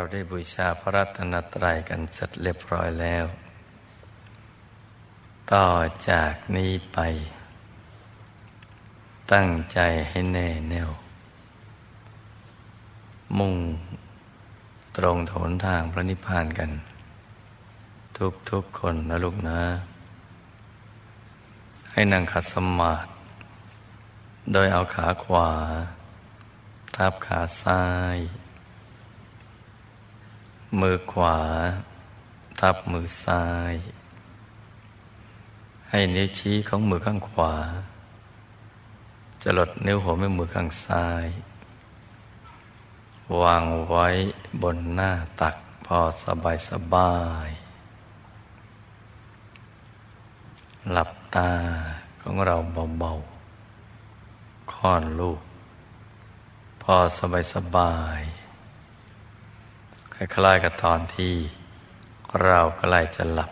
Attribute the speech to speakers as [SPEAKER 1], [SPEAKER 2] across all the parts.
[SPEAKER 1] เราได้บูชาพระรัตนตรัยกันเสร็จเรียบร้อยแล้ว ต่อจากนี้ไป ตั้งใจให้แน่แน่ว มุ่งตรงถนทางพระนิพพานกัน ทุกทุกคนนะลูกนะ ให้นั่งขัดสมาธิโดยเอาขาขวา ทับขาซ้าย มือขวา ทับมือซ้าย ให้นิ้วชี้ของมือข้างขวา จะลดนิ้วหัวแม่มือข้างซ้าย วางไว้บนหน้าตักพอสบายสบาย หลับตาของเราเบาๆค่อนลูก พอสบายสบาย คล้ายๆกับตอนที่เราใกล้จะหลับ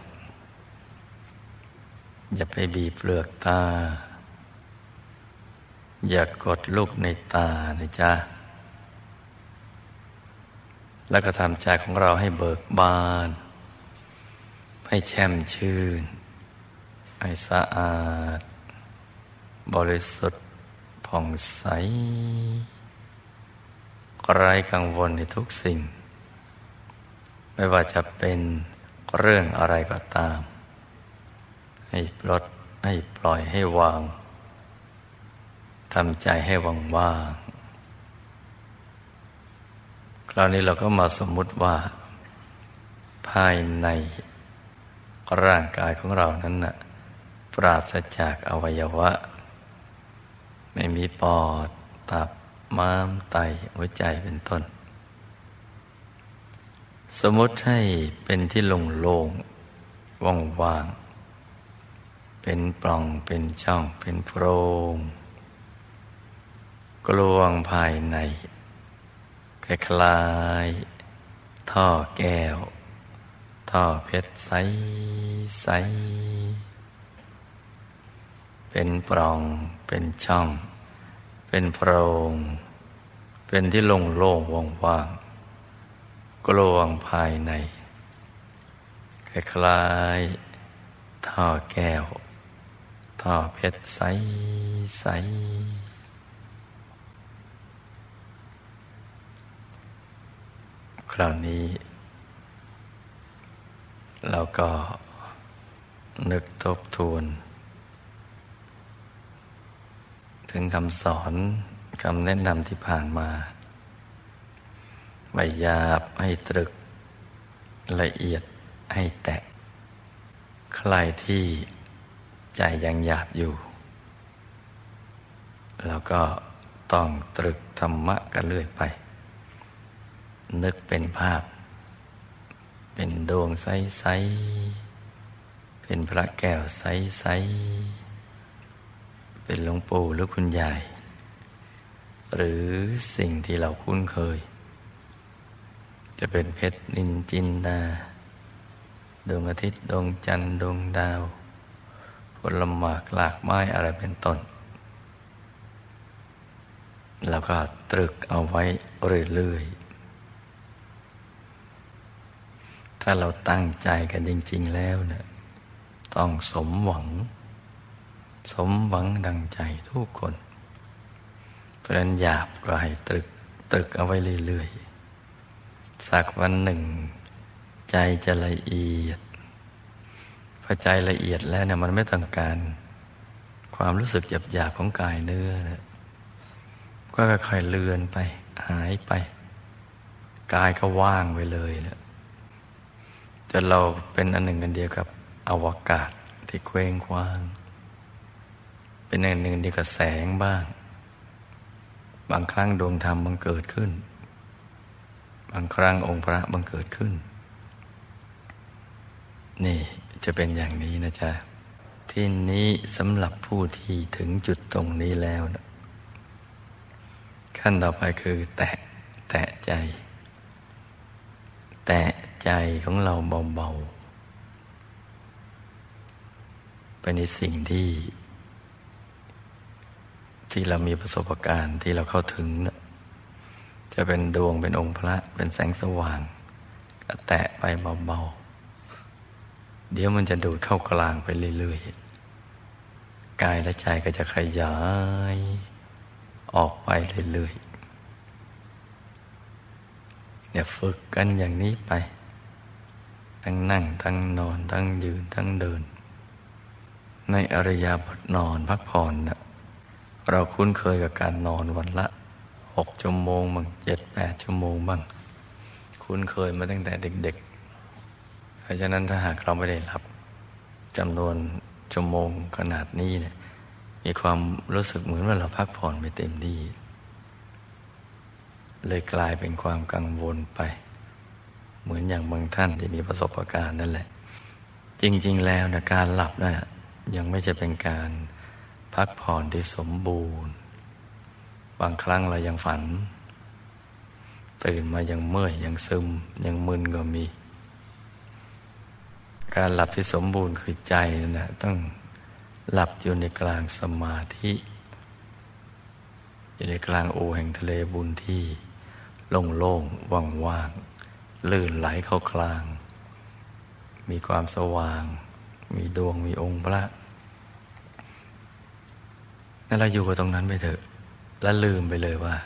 [SPEAKER 1] อย่าไปบีบเปลือกตา อย่ากดลูกในตานะจ๊ะ แล้วก็ทำใจของเราให้เบิกบาน ให้แช่มชื่น ให้สะอาด บริสุทธิ์ผ่องใสไร้กังวลในทุกสิ่ง ไม่ว่าจะเป็นเรื่องอะไรก็ตาม ให้ปลดให้ปล่อยให้วางทำใจให้ว่างว่างคราวนี้เราก็มาสมมุติว่า ภายในร่างกายของเรานั้นนะ่ะปราศจากอวัยวะ ไม่มีปอด ตับม้ามไตหัวใจเป็นต้น สมมติให้เป็นที่โล่งๆว่างๆ เป็นปล่องเป็นช่องเป็นโพรงกลวงภายในคล้ายๆท่อแก้ว ท่อเพชรใสใสเป็นปล่องเป็นช่อง เป็นโพรง เป็นที่โล่งๆว่างๆ กลวงภายใน คล้ายๆท่อแก้ว ท่อเพชรใสใสคราวนี้ เราก็นึกทบทวน ถึงคำสอนคำแนะนำที่ผ่านมา ไม่หยาบให้ตรึก ละเอียดให้แตะ ใครที่ใจยังหยาบอยู่ แล้วก็ต้องตรึกธรรมะกันเรื่อยไป นึกเป็นภาพ เป็นดวงใส ๆ เป็นพระแก้วใส ๆ เป็นหลวงปู่หรือคุณยาย หรือสิ่งที่เราคุ้นเคย จะเป็นเพชรนินจินดา ดวงอาทิตย์ดวงจันทร์ดวงดาวผลหมากหลากไม้อะไรเป็นต้น แล้วก็ตรึกเอาไว้เรื่อยๆ ถ้าเราตั้งใจกันจริง ๆ แล้วเนะี่ยต้องสมหวัง สมหวังดังใจทุกคน เพราะนั้นหยาบก็ให้ตรึกตรึกเอาไว้เรื่อยๆ สักวันหนึ่ง ใจจะละเอียดพอใจละเอียดแล้วเนี่ยมันไม่ต้องการ ความรู้สึกหยาบๆของกายเนื้อนะก็ค่อยๆเลือนไป หายไป กายก็ว่างไปเลยนะจนเราเป็นอันหนึ่งกันเดียวกับอวกาศที่เคว้งคว้าง เป็นอันหนึ่งเดียวกับแสงบ้าง บางครั้งดวงธรรมมันเกิดขึ้น บางครั้งองค์พระบังเกิดขึ้น นี่จะเป็นอย่างนี้นะจ๊ะ ที่นี้สำหรับผู้ที่ถึงจุดตรงนี้แล้วนะขั้นต่อไปคือ แตะแตะใจ แตะใจของเราเบาๆเป็นในสิ่งที่ ที่เรามีประสบการณ์ที่เราเข้าถึงนะ จะเป็นดวงเป็นองค์พระเป็นแสงสว่างก็แตะไปเบาๆ เดี๋ยวมันจะดูดเข้ากลางไปเรื่อยๆ กายและใจก็จะขยาย ออกไปเรื่อยๆเนี่ยฝึกกันอย่างนี้ไป ทั้งนั่ง ทั้งนอน ทั้งยืน ทั้งเดิน ในอริยบทนอนพักผ่อนนะเราคุ้นเคยกับการนอนวันละ หกชั่วโมงบ้างเจ็ดแปดชั่วโมงบ้างคุ้นเคยมาตั้งแต่เด็กๆ เพราะฉะนั้นถ้าหากเราไม่ได้รับจำนวนชั่วโมงขนาดนี้เนี่ยมีความรู้สึกเหมือนว่าเราพักผ่อนไม่เต็มที่ เลยกลายเป็นความกังวลไป เหมือนอย่างบางท่านที่มีประสบการณ์นั่นแหละ จริง ๆ แล้วนะการหลับนั่นยังไม่จะเป็นการพักผ่อนที่สมบูรณ์ บางครั้งเรายังฝัน ตื่นมายังเมื่อยยังซึม ยังมึนก็มี การหลับที่สมบูรณ์คือใจนะต้องหลับอยู่ในกลางสมาธิอยู่ในกลางโอแห่งทะเลบุญที่โล่งๆว่างๆลื่นไหลเข้ากลาง มีความสว่าง มีดวงมีองค์พระนั่นเราอยู่กับตรงนั้นไปเถอะ แล้วลืมไปเลยว่า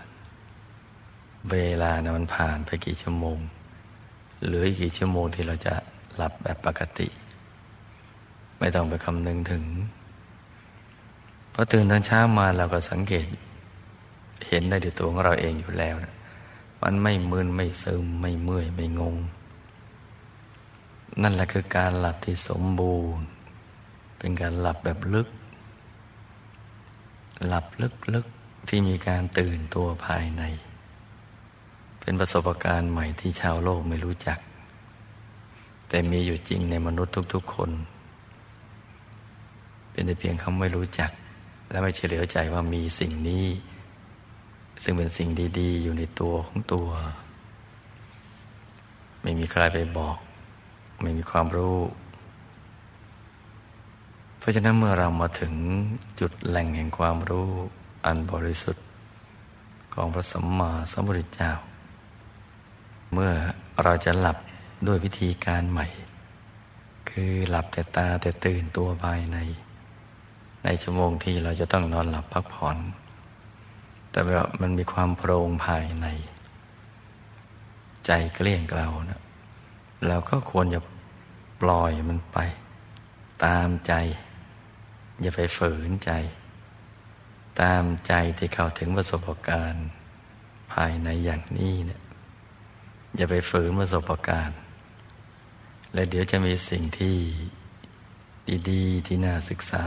[SPEAKER 1] เวลานะมันผ่านไปกี่ชั่วโมงหรืออีกกี่ชั่วโมงที่เราจะหลับแบบปกติ ไม่ต้องไปคำนึงถึงพอตื่นตอนเช้ามาเราก็สังเกต เห็นได้ด้วยตัวของเราเองอยู่แล้วนะมันไม่มึนไม่ซึมไม่เมื่อยไม่งง นั่นแหละคือการหลับที่สมบูรณ์ เป็นการหลับแบบลึก หลับลึกๆ ที่มีการตื่นตัวภายใน เป็นประสบการณ์ใหม่ที่ชาวโลกไม่รู้จัก แต่มีอยู่จริงในมนุษย์ทุก ๆ คน เป็นแต่เพียงคำไม่รู้จัก และไม่เฉลียวใจว่ามีสิ่งนี้ ซึ่งเป็นสิ่งดีๆ อยู่ในตัวของตัว ไม่มีใครไปบอก ไม่มีความรู้เพราะฉะนั้นเมื่อเรามาถึงจุดแหล่งแห่งความรู้ อันบริสุทธิ์ของพระสัมมาสัมพุทธเจ้า เมื่อเราจะหลับด้วยวิธีการใหม่ คือหลับแต่ตาแต่ตื่นตัวภายใน ในชั่วโมงที่เราจะต้องนอนหลับพักผ่อน แต่แบบมันมีความโปร่งภายใน ใจเกลี้ยงเกลานะเราก็ควรจะปล่อยมันไป ตามใจ อย่าไปฝืนใจ ตามใจที่เข้าถึงประสบการณ์ ภายในอย่างนี้เนะี่ยอย่าไปฝืนประสบการณ์ และเดี๋ยวจะมีสิ่งที่ดีๆ ที่น่าศึกษา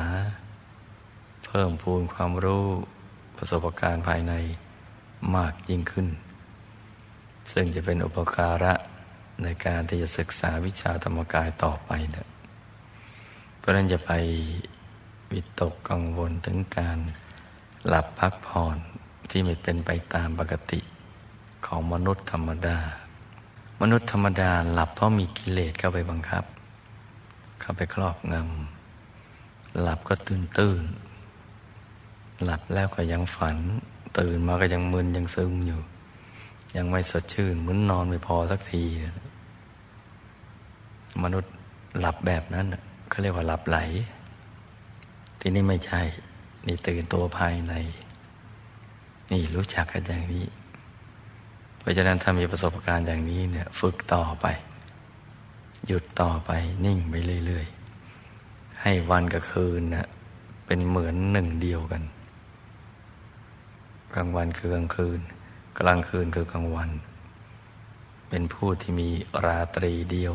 [SPEAKER 1] เพิ่มพูนความรู้ประสบการณ์ภายในมากยิ่งขึ้น ซึ่งจะเป็นอุปการะในการที่จะศึกษาวิชาธรรมกายต่อไปนะเพราะนั้นจะไปวิตกกังวลถึงการ หลับพักผ่อนที่ไม่เป็นไปตามปกติของมนุษย์ธรรมดา มนุษย์ธรรมดาหลับเพราะมีกิเลสเข้าไปบังคับ เข้าไปครอบงำหลับก็ตื่นตื่นหลับแล้วก็ยังฝัน ตื่นมาก็ยังมึนยังซึมอยู่ ยังไม่สดชื่นเหมือนนอนไม่พอสักที มนุษย์หลับแบบนั้นเขาเรียกว่าหลับไหล ที่นี่ไม่ใช่ นี่ตื่นตัวภายใน นี่รู้จักกันอย่างนี้ เพราะฉะนั้นถ้ามีประสบการณ์อย่างนี้เนี่ย ฝึกต่อไป หยุดต่อไปนิ่งไปเรื่อยๆ ให้วันกับคืนนะเป็นเหมือนหนึ่งเดียวกัน กลางวันคือกลางคืน กลางคืนคือกลางวัน เป็นผู้ที่มีราตรีเดียว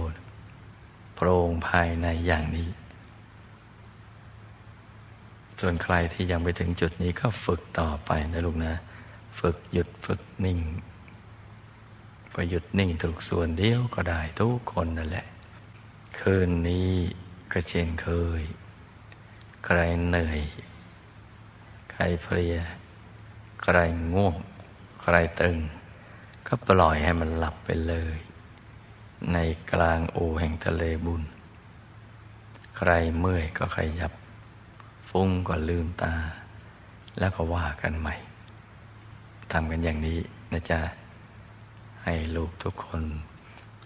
[SPEAKER 1] โปร่งภายในอย่างนี้ ส่วนใครที่ยังไปถึงจุดนี้ก็ฝึกต่อไปนะลูกนะ ฝึกหยุดฝึกนิ่งพอหยุดนิ่งถูกส่วนเดียวก็ได้ทุกคนนั่นแหละ คืนนี้ก็เช่นเคย ใครเหนื่อย ใครเพลีย ใครง่วง ใครตึง ก็ปล่อยให้มันหลับไปเลย ในกลางโอแห่งทะเลบุญ ใครเมื่อยก็ขยับ ฟุ้งก็ลืมตา แล้วก็ว่ากันใหม่ทำกันอย่างนี้นะจ๊ะ ให้ลูกทุกคน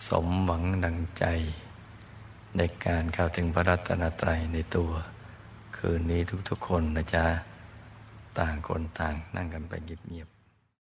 [SPEAKER 1] สมหวังดังใจ ในการเข้าถึงพระรัตนตรัยในตัว คืนนี้ทุกๆคนนะจ๊ะ ต่างคนต่างนั่งกันไปเงียบ